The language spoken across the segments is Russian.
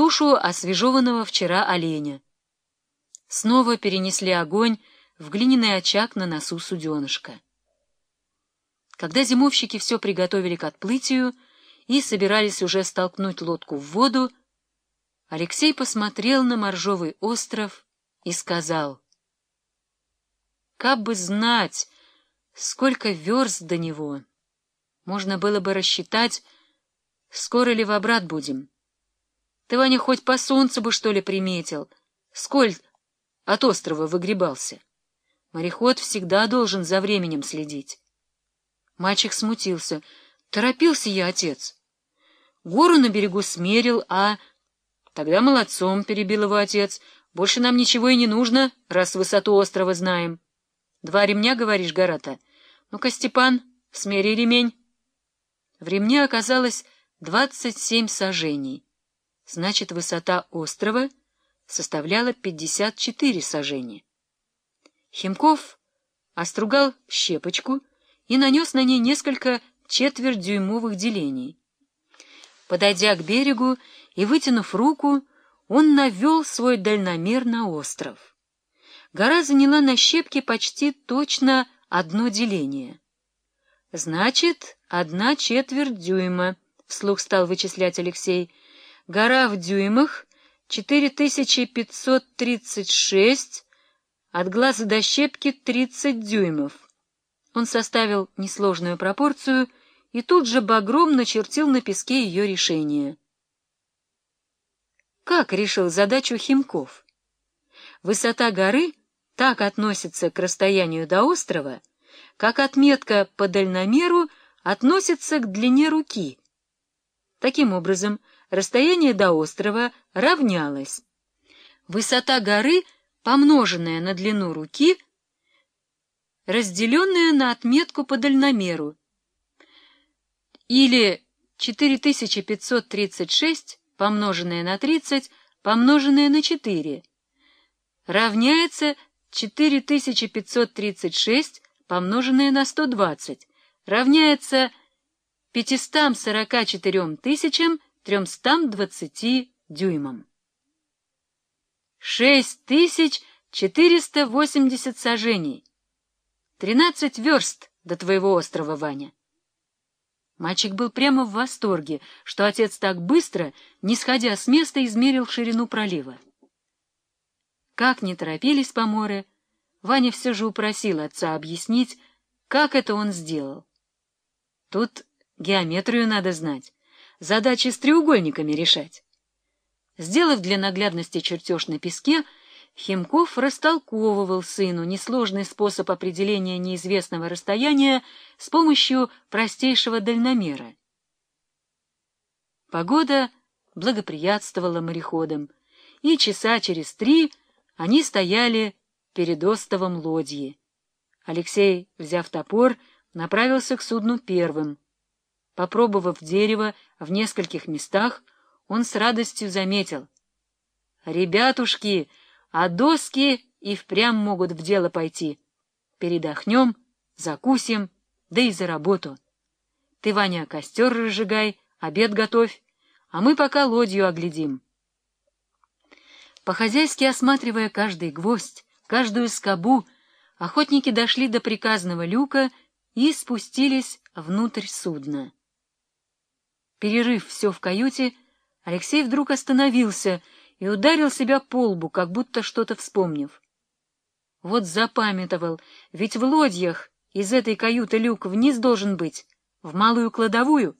тушу освежеванного вчера оленя. Снова перенесли огонь в глиняный очаг на носу суденышка. Когда зимовщики все приготовили к отплытию и собирались уже столкнуть лодку в воду, Алексей посмотрел на моржовый остров и сказал, «Как бы знать, сколько верст до него! Можно было бы рассчитать, скоро ли в обрат будем. Ты, Ваня, хоть по солнцу бы, что ли, приметил, сколь от острова выгребался. Мореход всегда должен за временем следить». Мальчик смутился. Торопился я, отец. Гору на берегу смерил, а... Тогда молодцом, — перебил его отец. Больше нам ничего и не нужно, раз высоту острова знаем. Два ремня, говоришь, Гарата? Ну-ка, Степан, смери ремень. В ремне оказалось двадцать семь сажений. Значит, высота острова составляла пятьдесят четыре сажения. Химков остругал щепочку — и нанес на ней несколько четвертьдюймовых делений. Подойдя к берегу и вытянув руку, он навел свой дальномер на остров. Гора заняла на щепке почти точно одно деление. «Значит, одна четверть дюйма», — вслух стал вычислять Алексей. «Гора в дюймах — 4536, от глаза до щепки — 30 дюймов». Он составил несложную пропорцию и тут же багром начертил на песке ее решение. Как решил задачу Химков? Высота горы так относится к расстоянию до острова, как отметка по дальномеру относится к длине руки. Таким образом, расстояние до острова равнялось. Высота горы, помноженная на длину руки — разделенное на отметку по дальномеру, или 4536 помноженное на 30 помноженное на 4 равняется 4536 помноженное на 120 равняется 544 320 дюймам. 6480 сажений. Тринадцать верст до твоего острова, Ваня. Мальчик был прямо в восторге, что отец так быстро, не сходя с места, измерил ширину пролива. Как не торопились по море, Ваня все же упросил отца объяснить, как это он сделал. Тут геометрию надо знать, задачи с треугольниками решать. Сделав для наглядности чертеж на песке, Химков растолковывал сыну несложный способ определения неизвестного расстояния с помощью простейшего дальномера. Погода благоприятствовала мореходам, и часа через три они стояли перед остовом лодьи. Алексей, взяв топор, направился к судну первым. Попробовав дерево в нескольких местах, он с радостью заметил. — Ребятушки! а доски и впрямь могут в дело пойти. Передохнем, закусим, да и за работу. Ты, Ваня, костер разжигай, обед готовь, а мы пока лодью оглядим. По-хозяйски осматривая каждый гвоздь, каждую скобу, охотники дошли до приказного люка и спустились внутрь судна. Перерыв все в каюте, Алексей вдруг остановился — и ударил себя по лбу, как будто что-то вспомнив. Вот запамятовал, ведь в лодьях из этой каюты люк вниз должен быть, в малую кладовую.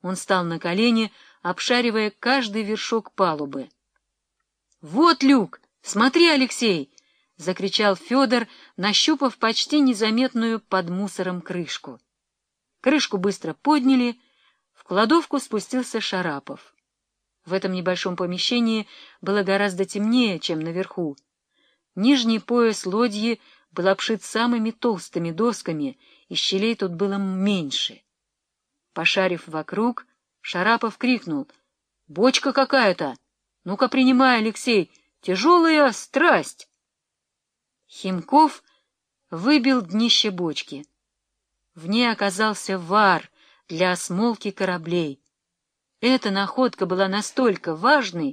Он стал на колени, обшаривая каждый вершок палубы. — Вот люк! Смотри, Алексей! — закричал Федор, нащупав почти незаметную под мусором крышку. Крышку быстро подняли, в кладовку спустился Шарапов. В этом небольшом помещении было гораздо темнее, чем наверху. Нижний пояс лодьи был обшит самыми толстыми досками, и щелей тут было меньше. Пошарив вокруг, Шарапов крикнул. — Бочка какая-то! Ну-ка, принимай, Алексей! Тяжелая страсть! Химков выбил днище бочки. В ней оказался вар для осмолки кораблей. Эта находка была настолько важной,